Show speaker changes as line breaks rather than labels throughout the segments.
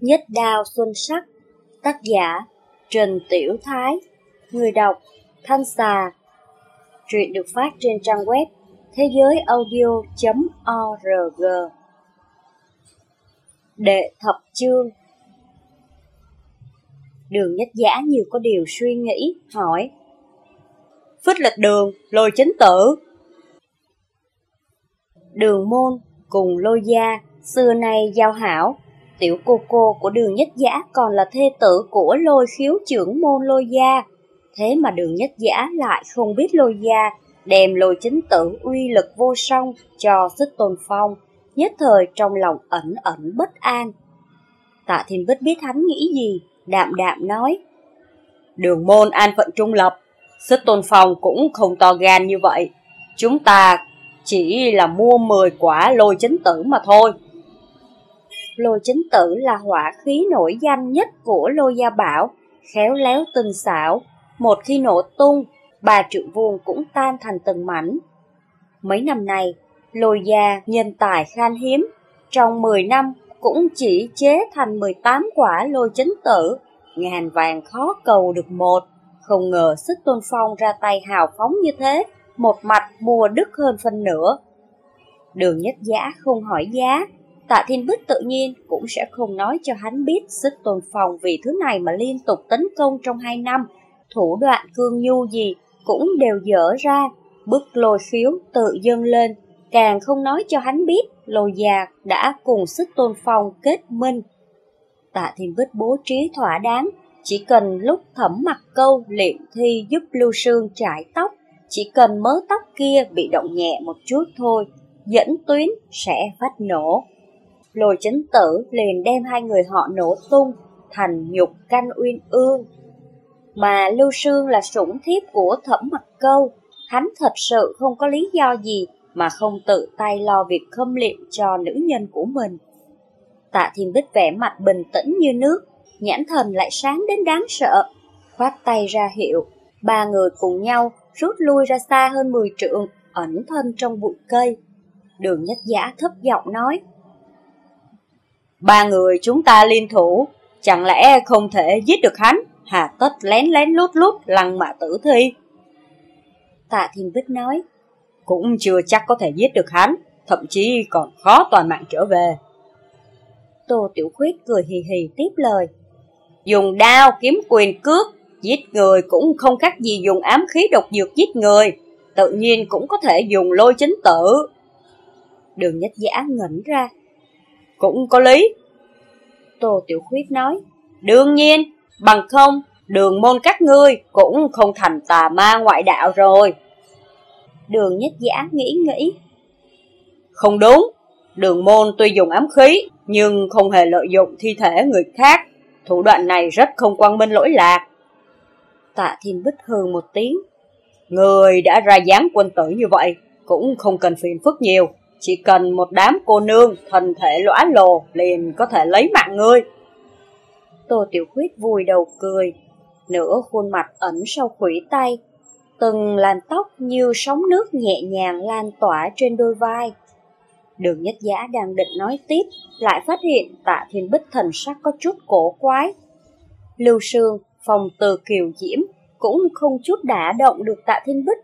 Nhất đao xuân sắc Tác giả Trần Tiểu Thái Người đọc Thanh Xà Truyện được phát trên trang web thế giới audio.org Đệ thập chương. Đường nhất giả như có điều suy nghĩ, hỏi. Phích lịch đường, lôi chính tử. Đường môn cùng lôi gia, xưa nay giao hảo. Tiểu cô cô của đường nhất giả còn là thê tử của lôi khiếu trưởng môn lôi gia Thế mà đường nhất giả lại không biết lôi gia đem lôi chính tử uy lực vô song cho sức tôn phong, nhất thời trong lòng ẩn ẩn bất an. Tạ Thiên Bích biết hắn nghĩ gì, đạm đạm nói. Đường môn an phận trung lập, sức tôn phong cũng không to gan như vậy. Chúng ta chỉ là mua 10 quả lôi chính tử mà thôi. Lôi chính tử là hỏa khí nổi danh nhất của lôi gia bảo, khéo léo tinh xảo. Một khi nổ tung, bà trượng vuông cũng tan thành từng mảnh. Mấy năm nay, lôi gia nhân tài khan hiếm, trong 10 năm cũng chỉ chế thành 18 quả lôi chính tử, ngàn vàng khó cầu được một. Không ngờ sức tôn phong ra tay hào phóng như thế, một mặt mua đứt hơn phân nửa. Đường nhất giả không hỏi giá, tạ thiên bích tự nhiên cũng sẽ không nói cho hắn biết sức tuần phòng vì thứ này mà liên tục tấn công trong hai năm, thủ đoạn cương nhu gì cũng đều dở ra, bức lôi khiếu tự dâng lên, càng không nói cho hắn biết lôi già đã cùng sức tôn phong kết minh. Tạ Thiên Bích bố trí thỏa đáng, chỉ cần lúc thẩm mặt câu luyện thi giúp Lưu Sương trải tóc, chỉ cần mớ tóc kia bị động nhẹ một chút thôi, dẫn tuyến sẽ phát nổ. Lôi chính tử liền đem hai người họ nổ tung thành nhục canh uyên ương mà Lưu Sương là sủng thiếp của thẩm mặt câu, hắn thật sự không có lý do gì mà không tự tay lo việc khâm liệm cho nữ nhân của mình. Tạ Thiên Bích vẻ mặt bình tĩnh như nước, nhãn thần lại sáng đến đáng sợ, khoát tay ra hiệu, ba người cùng nhau rút lui ra xa hơn 10 trượng, ẩn thân trong bụi cây. Đường nhất giả thấp giọng nói, Ba người chúng ta liên thủ, chẳng lẽ không thể giết được hắn? hà tất lén lén lút lút lăng mạ tử thi. Tạ Thiên Bích nói, cũng chưa chắc có thể giết được hắn, thậm chí còn khó toàn mạng trở về. Tô Tiểu Khuyết cười hì hì tiếp lời, dùng đao kiếm quyền cước, giết người cũng không khác gì dùng ám khí độc dược giết người, tự nhiên cũng có thể dùng lôi chính tử. Đường nhất giả ngẩn ra, cũng có lý. Tô Tiểu Khuyết nói, đương nhiên, Bằng không, đường môn các ngươi cũng không thành tà ma ngoại đạo rồi. Đường nhất giả nghĩ nghĩ. Không đúng, đường môn tuy dùng ám khí, nhưng không hề lợi dụng thi thể người khác. Thủ đoạn này rất không quang minh lỗi lạc. Tạ thiên bích hừ một tiếng. Người đã ra dáng quân tử như vậy, cũng không cần phiền phức nhiều. Chỉ cần một đám cô nương, thần thể lõa lồ, liền có thể lấy mạng ngươi. Tô Tiểu Khuyết vùi đầu cười, nửa khuôn mặt ẩn sau khủy tay, từng làn tóc như sóng nước nhẹ nhàng lan tỏa trên đôi vai. Đường nhất Giá đang định nói tiếp, lại phát hiện tạ thiên bích thần sắc có chút cổ quái. Lưu Sương, phòng từ kiều diễm, cũng không chút đả động được tạ thiên bích.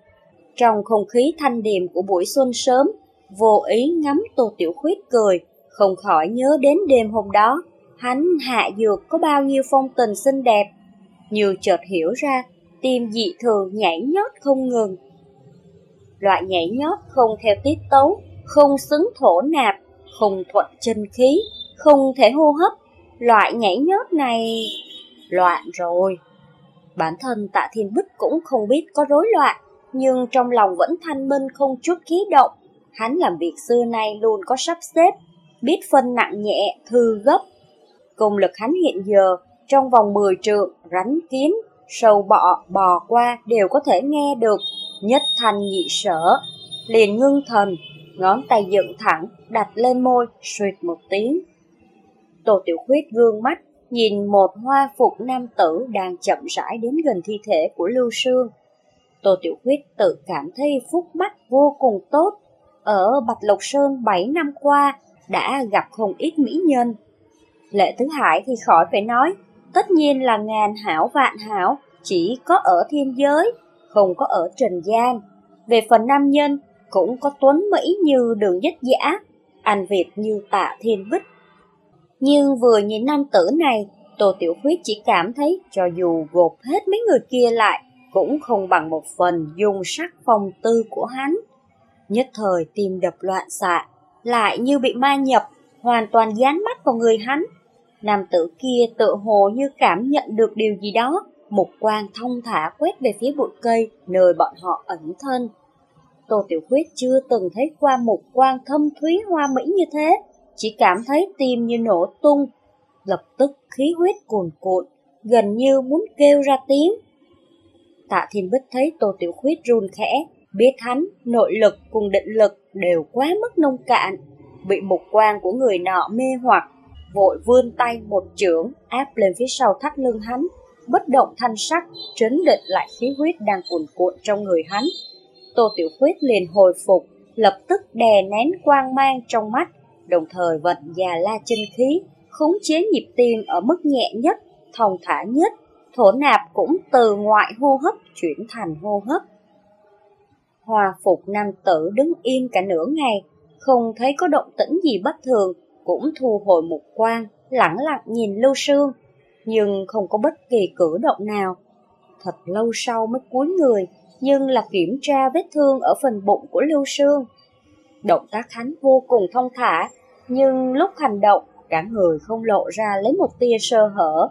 Trong không khí thanh điềm của buổi xuân sớm, vô ý ngắm Tô Tiểu Khuyết cười, không khỏi nhớ đến đêm hôm đó hắn hạ dược có bao nhiêu phong tình xinh đẹp, như chợt hiểu ra, tim dị thường nhảy nhót không ngừng. Loại nhảy nhót không theo tiết tấu, không xứng thổ nạp, không thuận chân khí, không thể hô hấp. Loại nhảy nhót này... Loạn rồi. Bản thân tạ thiên bích cũng không biết có rối loạn, nhưng trong lòng vẫn thanh minh không chút khí động. Hắn làm việc xưa nay luôn có sắp xếp, biết phân nặng nhẹ, thư gấp, Công lực hắn hiện giờ, trong vòng 10 trượng, rắn kiến, sâu bọ, bò qua đều có thể nghe được, nhất thành nhị sở. Liền ngưng thần, ngón tay dựng thẳng, đặt lên môi, suyệt một tiếng. Tô Tiểu Khuyết gương mắt, nhìn một hoa phục nam tử đang chậm rãi đến gần thi thể của Lưu Sương. Tô Tiểu Khuyết tự cảm thấy phúc mắt vô cùng tốt. Ở Bạch Lộc Sơn 7 năm qua, đã gặp không ít mỹ nhân, Lệ Tứ Hải thì khỏi phải nói, tất nhiên là ngàn hảo vạn hảo, chỉ có ở thiên giới, không có ở trần gian. Về phần nam nhân, cũng có tuấn Mỹ như đường nhất giả, anh Việt như tạ thiên bích. Nhưng vừa nhìn nam tử này, Tô Tiểu Khuyết chỉ cảm thấy cho dù gột hết mấy người kia lại, cũng không bằng một phần dung sắc phong tư của hắn. Nhất thời tim đập loạn xạ, lại như bị ma nhập, hoàn toàn dán mắt vào người hắn. Nam tử kia tự hồ như cảm nhận được điều gì đó, một quang thông thả quét về phía bụi cây nơi bọn họ ẩn thân. Tô Tiểu Khuyết chưa từng thấy qua một quang thâm thúy hoa mỹ như thế, chỉ cảm thấy tim như nổ tung, lập tức khí huyết cuồn cuộn, gần như muốn kêu ra tiếng. Tạ Thiên Bích thấy Tô Tiểu Khuyết run khẽ, biết hắn, nội lực cùng định lực đều quá mức nông cạn, bị mục quang của người nọ mê hoặc, vội vươn tay một chưởng áp lên phía sau thắt lưng hắn, bất động thanh sắc, trấn định lại khí huyết đang cuồn cuộn trong người hắn. Tô Tiểu Khuyết liền hồi phục, lập tức đè nén quang mang trong mắt, đồng thời vận già la chân khí, khống chế nhịp tim ở mức nhẹ nhất, thong thả nhất, thổ nạp cũng từ ngoại hô hấp chuyển thành hô hấp. Hòa phục nam tử đứng im cả nửa ngày, không thấy có động tĩnh gì bất thường, cũng thu hồi một quan, lẳng lặng nhìn Lưu Sương, nhưng không có bất kỳ cử động nào. Thật lâu sau mới cúi người, nhưng là kiểm tra vết thương ở phần bụng của Lưu Sương. Động tác hắn vô cùng thông thả, nhưng lúc hành động, cả người không lộ ra lấy một tia sơ hở.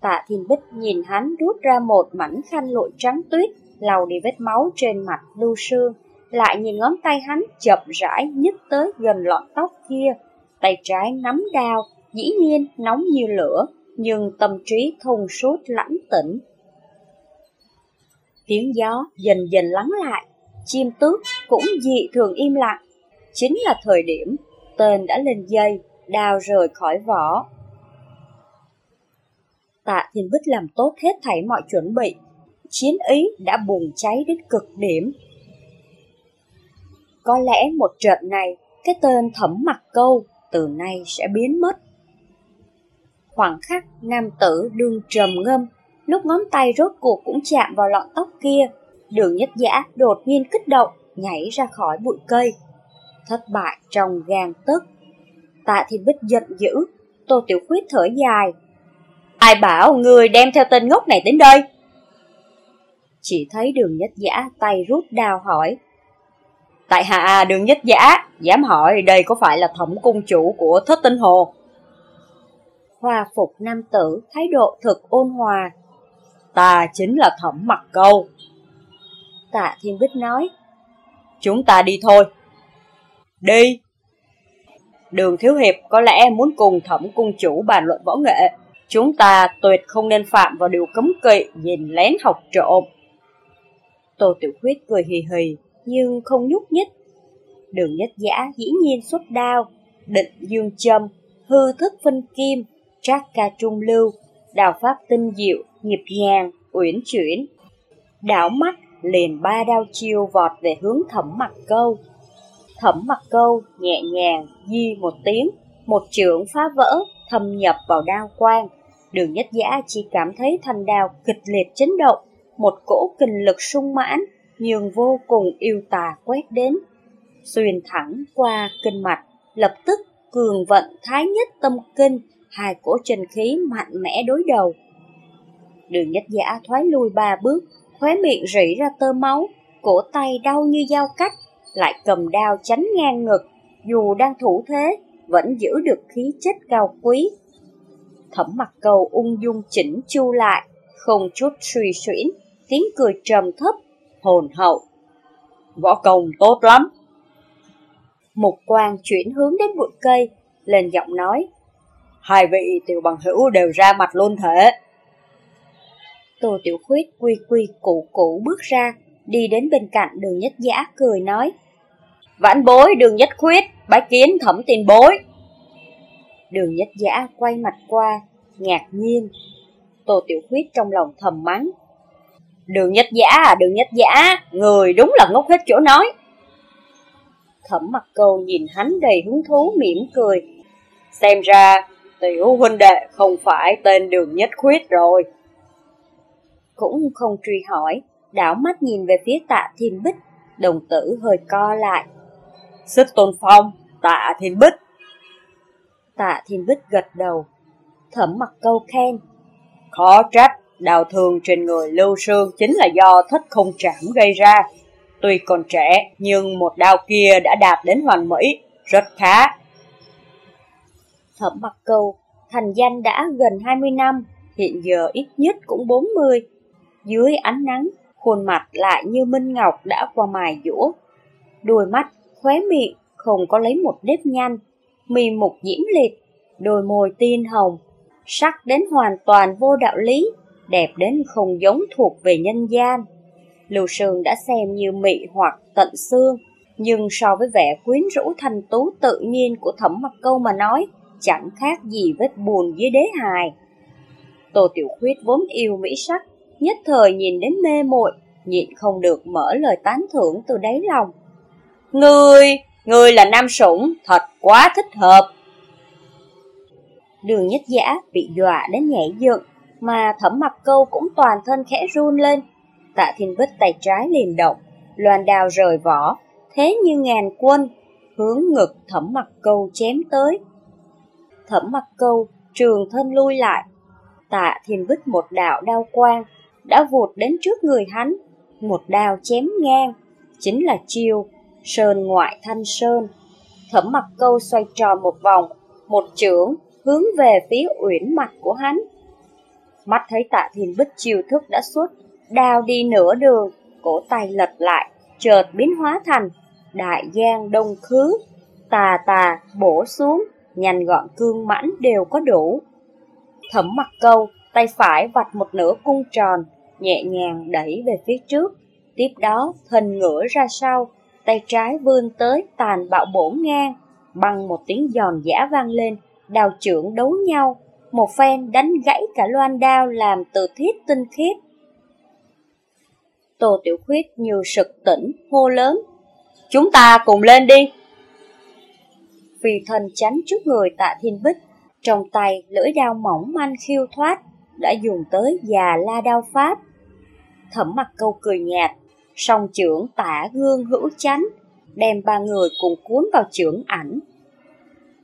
Tạ Thiên Bích nhìn hắn rút ra một mảnh khăn lụi trắng tuyết, lau đi vết máu trên mặt Lưu Sương, lại nhìn ngón tay hắn chậm rãi nhích tới gần lọn tóc kia, tay trái nắm đao, dĩ nhiên nóng như lửa, nhưng tâm trí thông suốt lãnh tĩnh. Tiếng gió dần dần lắng lại, chim tước cũng dị thường im lặng. Chính là thời điểm tên đã lên dây, đào rời khỏi vỏ. Tạ Thiên Bích làm tốt hết thảy mọi chuẩn bị, chiến ý đã bùng cháy đến cực điểm. Có lẽ một trận này, cái tên thẩm mặt câu từ nay sẽ biến mất. Khoảng khắc, nam tử đương trầm ngâm, lúc ngón tay rốt cuộc cũng chạm vào lọn tóc kia. Đường nhất giả đột nhiên kích động, nhảy ra khỏi bụi cây. Thất bại trong gan tức. Tạ Thiên Bích giận dữ, Tô Tiểu Khuyết thở dài. Ai bảo người đem theo tên ngốc này đến đây? Chỉ thấy đường nhất giả tay rút đao hỏi. Tại hạ đường nhất giả, dám hỏi đây có phải là thẩm cung chủ của thất tinh hồ? Hòa phục nam tử, thái độ thực ôn hòa. Ta chính là thẩm mặt câu. Tạ Thiên Bích nói. Chúng ta đi thôi. Đi. Đường Thiếu Hiệp có lẽ muốn cùng thẩm cung chủ bàn luận võ nghệ. Chúng ta tuyệt không nên phạm vào điều cấm kỵ nhìn lén học trộm. Tô Tiểu Khuyết cười hì hì, nhưng không nhúc nhích. Đường nhất giả dĩ nhiên xuất đao, định dương châm, hư thức phân kim, trác ca trung lưu, đào pháp tinh diệu, nhịp nhàng, uyển chuyển. Đảo mắt, liền ba đao chiêu vọt về hướng thẩm mặt câu. Thẩm mặt câu nhẹ nhàng, di một tiếng, một trưởng phá vỡ, thâm nhập vào đao quang. Đường nhất giả chỉ cảm thấy thanh đao kịch liệt chấn động, một cỗ kinh lực sung mãn, nhưng vô cùng yêu tà quét đến. Xuyên thẳng qua kinh mạch, lập tức cường vận thái nhất tâm kinh, hai cỗ chân khí mạnh mẽ đối đầu. Đường nhất giả thoái lui ba bước, khóe miệng rỉ ra tơ máu, cổ tay đau như dao cắt, lại cầm đao chánh ngang ngực, dù đang thủ thế, vẫn giữ được khí chất cao quý. Thẩm mặt cầu ung dung chỉnh chu lại, không chút suy xuyển, tiếng cười trầm thấp, hồn hậu. Võ công tốt lắm. Một quan chuyển hướng đến bụi cây, lên giọng nói. Hai vị tiểu bằng hữu đều ra mặt luôn thể. Tô Tiểu Khuyết quy quy cụ cụ bước ra, đi đến bên cạnh đường nhất giả cười nói. Vãn bối đường nhất khuyết, bái kiến thẩm tiền bối. Đường nhất giả quay mặt qua, ngạc nhiên. Tô Tiểu Khuyết trong lòng thầm mắng. Đường nhất giả à, đường nhất giả, người đúng là ngốc hết chỗ nói. Thẩm mặt câu nhìn hắn đầy hứng thú mỉm cười. Xem ra, Tiểu huynh đệ không phải tên đường nhất khuyết rồi. Cũng không truy hỏi, đảo mắt nhìn về phía tạ thiên bích, đồng tử hơi co lại. Xích tôn phong, tạ thiên bích. Tạ thiên bích gật đầu, thẩm mặt câu khen. Khó trách, đào thương trên người Lưu Sương chính là do thích không trảm gây ra. Tuy còn trẻ, nhưng một đao kia đã đạt đến hoàn mỹ, rất khá. Thẩm mặt câu, thành danh đã gần 20 năm, hiện giờ ít nhất cũng 40. Dưới ánh nắng, khuôn mặt lại như Minh Ngọc đã qua mài dũa. Đôi mắt, khóe miệng, không có lấy một nếp nhăn, mì mục diễm liệt, đôi môi tiên hồng, sắc đến hoàn toàn vô đạo lý, đẹp đến không giống thuộc về nhân gian. Lưu Sương đã xem như mị hoặc tận xương, nhưng so với vẻ quyến rũ thanh tú tự nhiên của thẩm mặc câu mà nói, chẳng khác gì vết buồn dưới đế hài. Tô Tiểu Khuyết vốn yêu mỹ sắc, nhất thời nhìn đến mê muội nhịn không được mở lời tán thưởng từ đáy lòng. Ngươi, ngươi là nam sủng, thật quá thích hợp. Đường nhất giả bị dọa đến nhảy dựng, mà thẩm mặc câu cũng toàn thân khẽ run lên. Tạ thiên bích tay trái liền động, loàn đào rời vỏ, thế như ngàn quân, hướng ngực thẩm mặc câu chém tới. Thẩm mặc câu trường thân lui lại, tạ thiên bích một đạo đao quang, đã vụt đến trước người hắn, một đao chém ngang, chính là chiêu sơn ngoại thanh sơn. Thẩm mặc câu xoay tròn một vòng, một chưởng hướng về phía uyển mặt của hắn. Mắt thấy tạ thiền bích chiêu thức đã xuất, đao đi nửa đường, cổ tay lật lại, chợt biến hóa thành đại giang đông khứ, tà tà bổ xuống, nhanh gọn cương mãnh đều có đủ. Thẩm mặt câu, tay phải vạch một nửa cung tròn, nhẹ nhàng đẩy về phía trước, tiếp đó thân ngửa ra sau, tay trái vươn tới tàn bạo bổ ngang, bằng một tiếng giòn giã vang lên, đào trưởng đấu nhau, một phen đánh gãy cả loan đao làm từ thiết tinh khiết. Tô Tiểu Khuyết như sực tỉnh, hô lớn. Chúng ta cùng lên đi. Vì thần tránh trước người tạ thiên bích, trong tay lưỡi đao mỏng manh khiêu thoát, đã dùng tới già la đao pháp. Thẩm mặt câu cười nhạt, song trưởng tả gương hữu chánh, đem ba người cùng cuốn vào trưởng ảnh.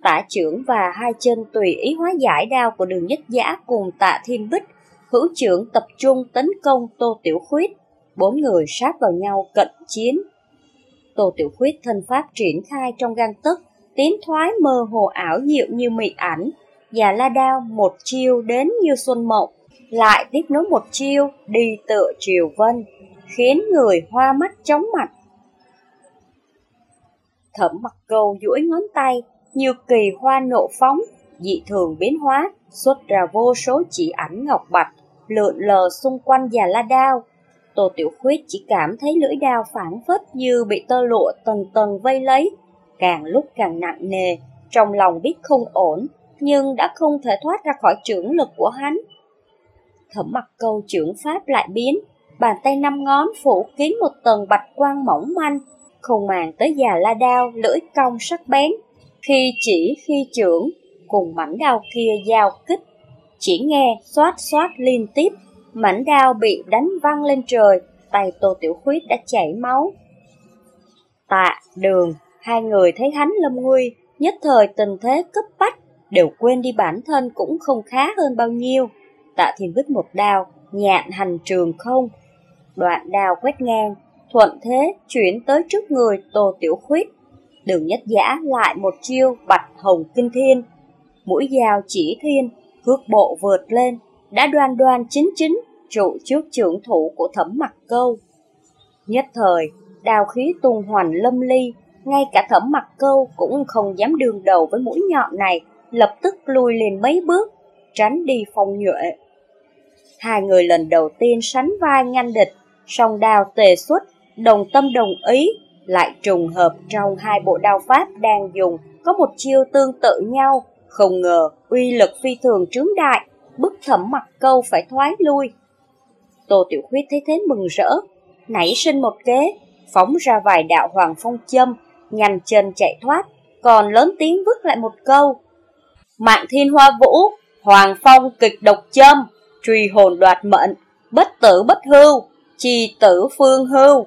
Tả trưởng và hai chân tùy ý hóa giải đao của đường nhất giả cùng tạ thiên bích, hữu trưởng tập trung tấn công tô tiểu khuyết, bốn người sát vào nhau cận chiến. Tô tiểu khuyết thân pháp triển khai trong gan tức, tiến thoái mơ hồ ảo diệu như mị ảnh, và la đao một chiêu đến như xuân mộng, lại tiếp nối một chiêu đi tựa triều vân, khiến người hoa mắt chóng mặt. Thẩm mặt câu duỗi ngón tay, như kỳ hoa nộ phóng, dị thường biến hóa, xuất ra vô số chỉ ảnh ngọc bạch, lượn lờ xung quanh già la đao. Tô Tiểu Khuyết chỉ cảm thấy lưỡi đao phản phất như bị tơ lụa tầng tầng vây lấy, càng lúc càng nặng nề, trong lòng biết không ổn, nhưng đã không thể thoát ra khỏi trưởng lực của hắn. Thẩm mặt câu trưởng pháp lại biến, bàn tay năm ngón phủ kín một tầng bạch quang mỏng manh, không màng tới già la đao, lưỡi cong sắc bén. Khi chỉ khi trưởng, cùng mảnh đao kia giao kích, chỉ nghe xoát xoát liên tiếp, mảnh đao bị đánh văng lên trời, tay Tô Tiểu Khuyết đã chảy máu. Tạ, đường, hai người thấy hắn lâm nguy, nhất thời tình thế cấp bách, đều quên đi bản thân cũng không khá hơn bao nhiêu. Tạ Thiên Bích một đao, nhạn hành trường không. Đoạn đao quét ngang, thuận thế chuyển tới trước người Tô Tiểu Khuyết. Đường nhất giả lại một chiêu bạch hồng kinh thiên. Mũi dao chỉ thiên, cước bộ vượt lên, đã đoan đoan chính chính trụ trước trưởng thủ của thẩm mặt câu. Nhất thời, đào khí tung hoành lâm ly, ngay cả thẩm mặt câu cũng không dám đương đầu với mũi nhọn này, lập tức lùi lên mấy bước, tránh đi phong nhuệ. Hai người lần đầu tiên sánh vai ngăn địch, song đào tề xuất, đồng tâm đồng ý, lại trùng hợp trong hai bộ đao pháp đang dùng có một chiêu tương tự nhau, không ngờ uy lực phi thường trướng đại, bức thẩm mặt câu phải thoái lui. Tô Tiểu Khuyết thấy thế mừng rỡ, nảy sinh một kế, phóng ra vài đạo hoàng phong châm, nhanh chân chạy thoát, còn lớn tiếng vứt lại một câu. Mạng thiên hoa vũ, hoàng phong kịch độc châm, truy hồn đoạt mệnh, bất tử bất hưu, trì tử phương hưu.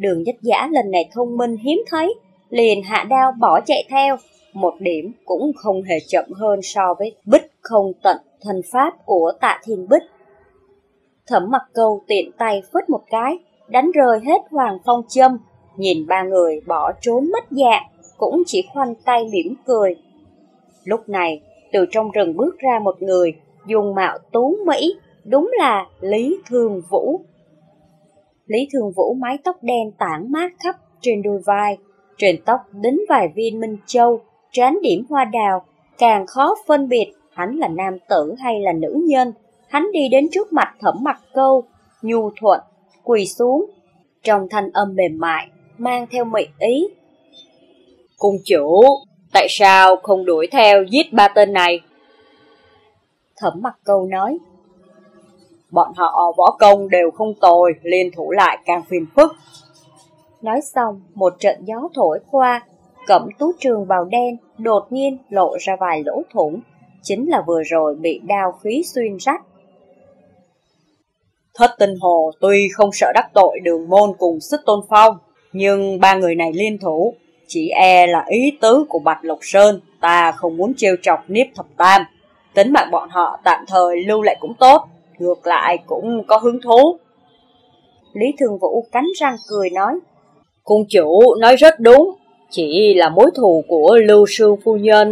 Đường nhất giả lần này thông minh hiếm thấy, liền hạ đao bỏ chạy theo, một điểm cũng không hề chậm hơn so với bích không tận thần pháp của tạ thiên bích. Thẩm mặt câu tiện tay phất một cái, đánh rơi hết hoàng phong châm, nhìn ba người bỏ trốn mất dạng, cũng chỉ khoanh tay mỉm cười. Lúc này, từ trong rừng bước ra một người, dùng mạo tú Mỹ, đúng là Lý Thường Vũ. Lý Thường Vũ mái tóc đen tản mát khắp trên đôi vai, trên tóc đính vài viên minh châu, trán điểm hoa đào, càng khó phân biệt hắn là nam tử hay là nữ nhân. Hắn đi đến trước mặt thẩm mặt câu, nhu thuận, quỳ xuống, trong thanh âm mềm mại, mang theo mị ý. Cung chủ, tại sao không đuổi theo giết ba tên này? Thẩm mặt câu nói, bọn họ võ công đều không tồi, liên thủ lại càng phiền phức. Nói xong, một trận gió thổi qua, cẩm tú trường bào đen đột nhiên lộ ra vài lỗ thủng, chính là vừa rồi bị đao khí xuyên rách. Thất tinh hồ tuy không sợ đắc tội đường môn cùng sức tôn phong, nhưng ba người này liên thủ, chỉ e là ý tứ của Bạch Lộc Sơn, ta không muốn trêu chọc Niếp Thập Tam. Tính mạng bọn họ tạm thời lưu lại cũng tốt, ngược lại cũng có hứng thú. Lý Thường Vũ cắn răng cười nói, Cung chủ nói rất đúng, chỉ là mối thù của Lưu Sương Phu Nhân.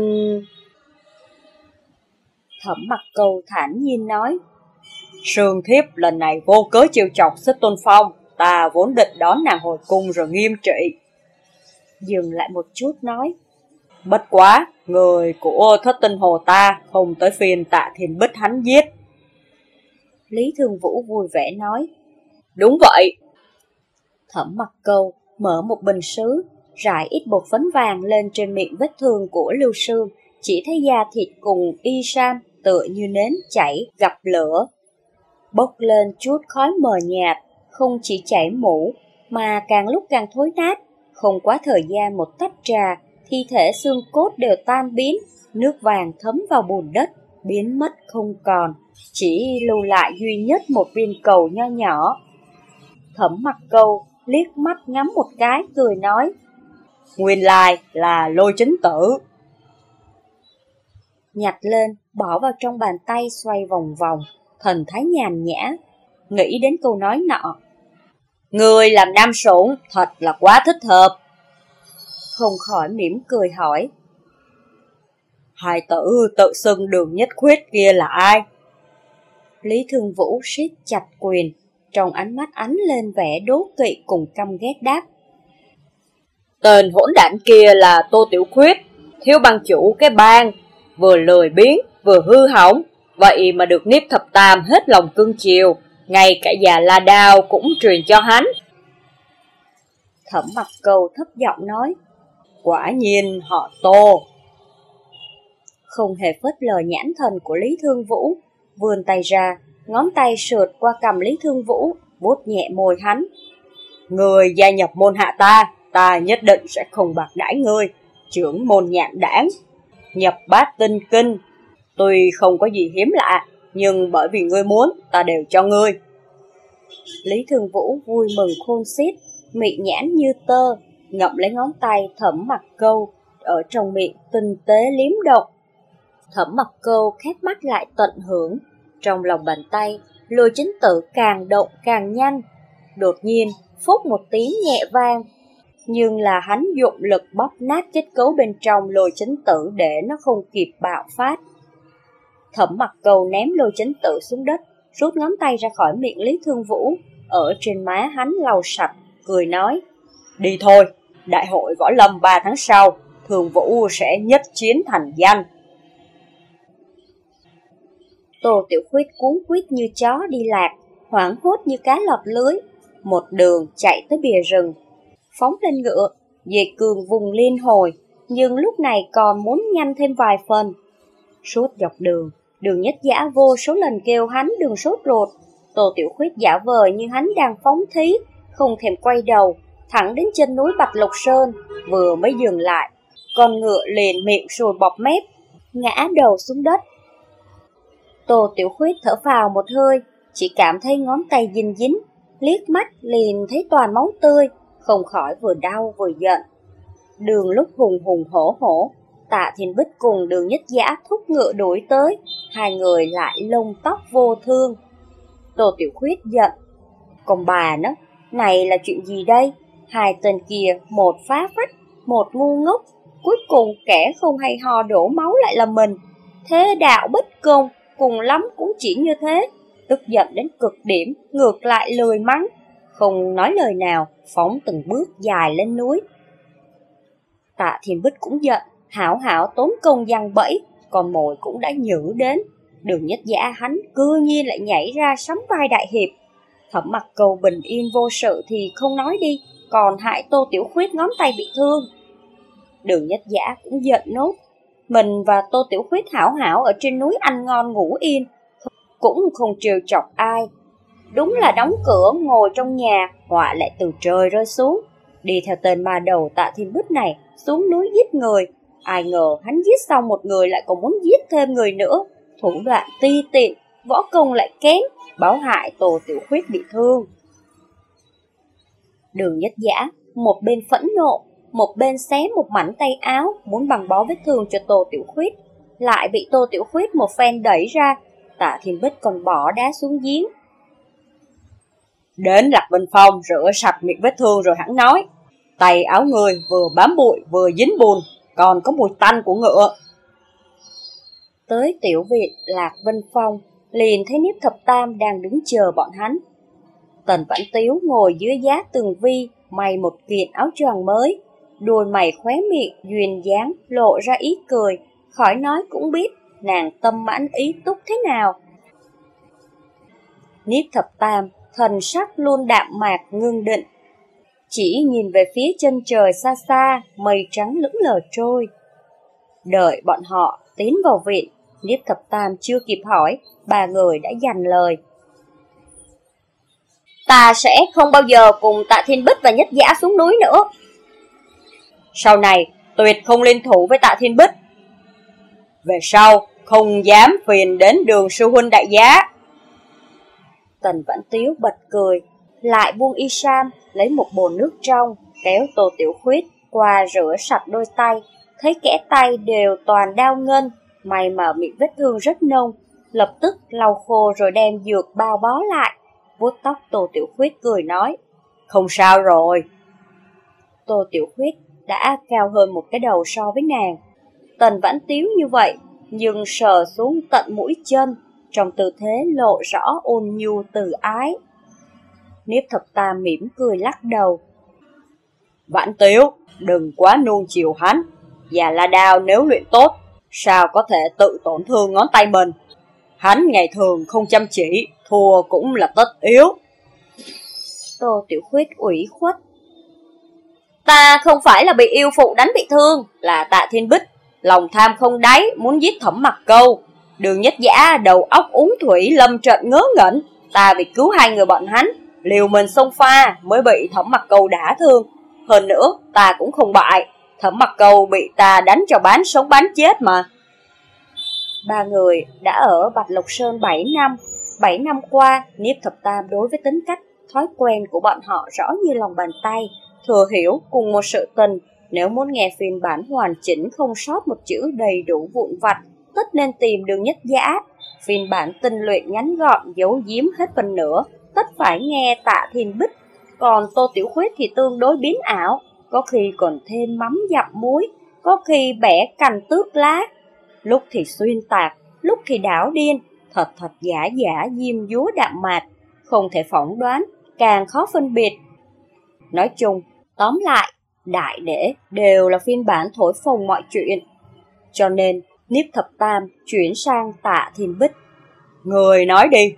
Thẩm mặt cầu thản nhiên nói, Sương thiếp lần này vô cớ chiêu chọc xích tôn phong, ta vốn định đón nàng hồi cung rồi nghiêm trị. Dừng lại một chút nói, Bất quá, người của thất tinh hồ ta không tới phiên tạ thiền bích hắn giết. Lý Thường Vũ vui vẻ nói, Đúng vậy. Thẩm mặt câu mở một bình sứ, rải ít bột phấn vàng lên trên miệng vết thương của Lưu Sương, chỉ thấy da thịt cùng y sam tựa như nến chảy gặp lửa. Bốc lên chút khói mờ nhạt, không chỉ chảy mũ, mà càng lúc càng thối nát, không quá thời gian một tách trà, thi thể xương cốt đều tan biến, nước vàng thấm vào bùn đất, biến mất không còn, chỉ lưu lại duy nhất một viên cầu nho nhỏ. Thẩm mặt câu liếc mắt ngắm một cái, cười nói, Nguyên lai là lôi chính tử. Nhặt lên, bỏ vào trong bàn tay xoay vòng vòng, thần thái nhàn nhã, nghĩ đến câu nói nọ. Người làm nam sủng thật là quá thích hợp. Không khỏi mỉm cười hỏi. Hai tử tự xưng đường nhất khuyết kia là ai? Lý Thương Vũ siết chặt quyền, trong ánh mắt ánh lên vẻ đố kỵ cùng căm ghét đáp. Tên hỗn đản kia là Tô Tiểu Khuyết, thiếu băng chủ cái bang, vừa lười biếng, vừa hư hỏng, vậy mà được Niếp Thập Tam hết lòng cưng chiều, ngay cả già La Đao cũng truyền cho hắn. Thẩm mặt cầu thấp giọng nói, quả nhiên họ Tô. Không hề phớt lờ nhãn thần của Lý Thương Vũ, vươn tay ra, ngón tay sượt qua cầm Lý Thương Vũ, vuốt nhẹ môi hắn. Người gia nhập môn hạ ta, ta nhất định sẽ không bạc đãi ngươi, trưởng môn nhạn đảng, nhập bát tinh kinh. Tuy không có gì hiếm lạ, nhưng bởi vì ngươi muốn, ta đều cho ngươi. Lý Thường Vũ vui mừng khôn xiết, mị nhãn như tơ, ngậm lấy ngón tay thẩm mặt câu, ở trong miệng tinh tế liếm động. Thẩm mặt câu khép mắt lại tận hưởng, trong lòng bàn tay, lôi chính tự càng động càng nhanh. Đột nhiên, phút một tiếng nhẹ vang, nhưng là hắn dụng lực bóp nát kết cấu bên trong lôi chính tử để nó không kịp bạo phát. Thẩm mặt cầu ném lôi chính tử xuống đất, rút ngón tay ra khỏi miệng Lý Thương Vũ, ở trên má hắn lau sạch, cười nói, đi thôi, đại hội võ lâm 3 tháng sau, Thường Vũ sẽ nhất chiến thành danh. Tô Tiểu Khuyết cuốn quýt như chó đi lạc, hoảng hốt như cá lọt lưới, một đường chạy tới bìa rừng, phóng lên ngựa, Diệt cường vùng liên hồi, nhưng lúc này còn muốn nhanh thêm vài phần. Suốt dọc đường, đường nhất giả vô số lần kêu hắn đường sốt ruột. Tô Tiểu Khuyết giả vờ như hắn đang phóng thí, không thèm quay đầu, thẳng đến chân núi Bạch Lộc Sơn, vừa mới dừng lại. Con ngựa liền miệng sùi bọc mép, ngã đầu xuống đất. Tô Tiểu Khuyết thở vào một hơi, chỉ cảm thấy ngón tay dính dính, liếc mắt liền thấy toàn máu tươi, không khỏi vừa đau vừa giận. Đường lúc hùng hùng hổ hổ, tạ thiên bích cùng đường nhất giả thúc ngựa đuổi tới, hai người lại lông tóc vô thương. Tô Tiểu Khuyết giận, còn bà nó, này là chuyện gì đây? Hai tên kia, một phá phách, một ngu ngốc, cuối cùng kẻ không hay ho đổ máu lại là mình. Thế đạo bất công, cùng lắm cũng chỉ như thế. Tức giận đến cực điểm, ngược lại lười mắng, không nói lời nào, phóng từng bước dài lên núi. Tạ Thiên Bích cũng giận, hảo hảo tốn công giăng bẫy, còn mồi cũng đã nhử đến. Đường nhất giả hắn cư nhiên lại nhảy ra sắm vai đại hiệp. Thẩm mặt cầu bình yên vô sự thì không nói đi, còn hại tô tiểu khuyết ngón tay bị thương. Đường nhất giả cũng giận nốt. Mình và tô tiểu khuyết hảo hảo ở trên núi ăn ngon ngủ yên, cũng không trêu chọc ai. Đúng là đóng cửa ngồi trong nhà, họa lại từ trời rơi xuống. Đi theo tên ma đầu tạ thiên bích này, xuống núi giết người. Ai ngờ hắn giết xong một người lại còn muốn giết thêm người nữa. Thủ đoạn ti tiện, võ công lại kém, báo hại tô tiểu khuyết bị thương. Đường nhất giả, một bên phẫn nộ, một bên xé một mảnh tay áo, muốn bằng bó vết thương cho Tô Tiểu Khuyết. Lại bị Tô Tiểu Khuyết một phen đẩy ra, tạ thiên bích còn bỏ đá xuống giếng. Đến Lạc Vinh Phong rửa sạch miệng vết thương rồi hẳn nói. Tay áo người vừa bám bụi vừa dính bùn, còn có mùi tanh của ngựa. Tới tiểu viện Lạc Vinh Phong, liền thấy Niếp Thập Tam đang đứng chờ bọn hắn. Tần Vãn Tiếu ngồi dưới giá tường vi, may một kiện áo choàng mới, đôi mày khóe miệng, duyên dáng, lộ ra ý cười, khỏi nói cũng biết nàng tâm mãn ý túc thế nào. Niếp Thập Tam, thần sắc luôn đạm mạc ngưng định, chỉ nhìn về phía chân trời xa xa, mây trắng lững lờ trôi. Đợi bọn họ tiến vào viện, Niếp Thập Tam chưa kịp hỏi, ba người đã dành lời. Ta sẽ không bao giờ cùng Tạ Thiên Bích và Nhất Giả xuống núi nữa. Sau này, tuyệt không liên thủ với Tạ Thiên Bích. Về sau, không dám phiền đến đường sư huynh đại giá. Tần Vãn Tiếu bật cười, lại buông y sam, lấy một bồn nước trong, kéo Tô Tiểu Khuyết qua rửa sạch đôi tay, thấy kẽ tay đều toàn đau ngân, may mà miệng vết thương rất nông, lập tức lau khô rồi đem dược bao bó lại, vuốt tóc Tô Tiểu Khuyết cười nói, không sao rồi. Tô Tiểu Khuyết đã cao hơn một cái đầu so với nàng. Tần vãn tiếu như vậy, nhưng sờ xuống tận mũi chân, trong tư thế lộ rõ ôn nhu từ ái. Niếp thập tam mỉm cười lắc đầu. Vãn tiếu, đừng quá nuông chiều hắn. Và la đao nếu luyện tốt, sao có thể tự tổn thương ngón tay mình. Hắn ngày thường không chăm chỉ, thua cũng là tất yếu. Tô Tiểu Khuyết ủy khuất. Ta không phải là bị yêu phụ đánh bị thương, là tạ thiên bích. Lòng tham không đáy, muốn giết thẩm mặt câu. Đường nhất giả đầu óc uống thủy lâm trận ngớ ngẩn. Ta bị cứu hai người bọn hắn, liều mình xông pha mới bị thẩm mặt câu đả thương. Hơn nữa, ta cũng không bại. Thẩm mặt câu bị ta đánh cho bán sống bán chết mà. Ba người đã ở Bạch Lộc Sơn 7 năm. 7 năm qua, Niếp Thập Tam đối với tính cách, thói quen của bọn họ rõ như lòng bàn tay, thừa hiểu cùng một sự tình. Nếu muốn nghe phiên bản hoàn chỉnh không sót một chữ đầy đủ vụn vặt, tất nên tìm đường nhất giả. Phiên bản tinh luyện ngắn gọn, giấu giếm hết phần nữa, tất phải nghe tạ thiên bích. Còn Tô Tiểu Khuyết thì tương đối biến ảo, có khi còn thêm mắm dặm muối, có khi bẻ cành tước lá, lúc thì xuyên tạc, lúc thì đảo điên, thật thật giả giả diêm dúa đạm mạc, không thể phỏng đoán, càng khó phân biệt. Nói chung, tóm lại, đại để đều là phiên bản thổi phồng mọi chuyện. Cho nên, Niếp Thập Tam chuyển sang tạ thiên bích. Người nói đi,